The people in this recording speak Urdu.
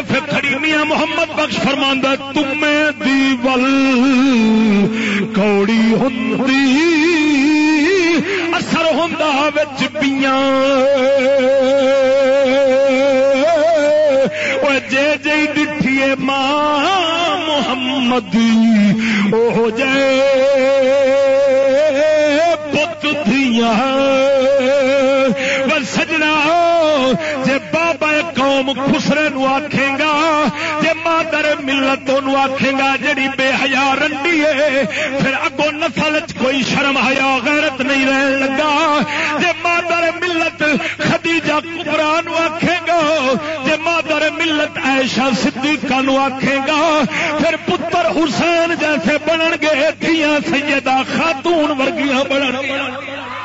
معرف کھڑی میاں محمد بخش فرماندہ تمہیں دی ول، کوڑی ہندی اثر ہوں پیاں او جے جی ڈٹھیے ماں محمد او جے پت دیا قوم خسرے نو آکھے گا، جے مادر ملت آکھے گا، جڑی بے حیا رنڈی ہے، پھر اگو نسل کوئی شرم حیا غیرت نہیں رہن لگا۔ جے مادر ملت خدیجہ کبرا نو آکھے گا، جے مادر ملت ایشا صدیقہ نو آکھے گا، پھر پتر حسین جیسے بنن گے تھیاں سیدہ خاتون ورگیاں بنن گے۔